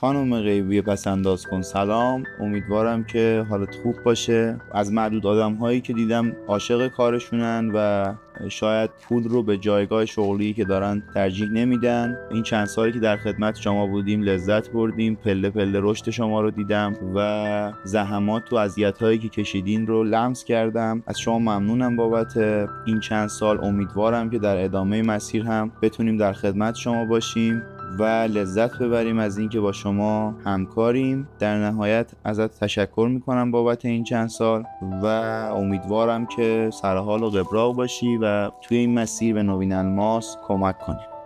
خانم غیبی پس انداز کن. سلام. امیدوارم که حالت خوب باشه. از معدود آدم هایی که دیدم عاشق کارشونن و شاید پول رو به جایگاه شغلی که دارن ترجیح نمیدن. این چند سالی که در خدمت شما بودیم لذت بردیم. پله پله رشد شما رو دیدم و زحمات و اذیت هایی که کشیدین رو لمس کردم. از شما ممنونم بابت این چند سال. امیدوارم که در ادامه مسیر هم بتونیم در خدمت شما باشیم. و لذت ببریم از اینکه با شما همکاریم. در نهایت ازت تشکر می‌کنم بابت این چند سال و امیدوارم که سرحال و قبراق باشی و توی این مسیر به نوین الماس کمک کنیم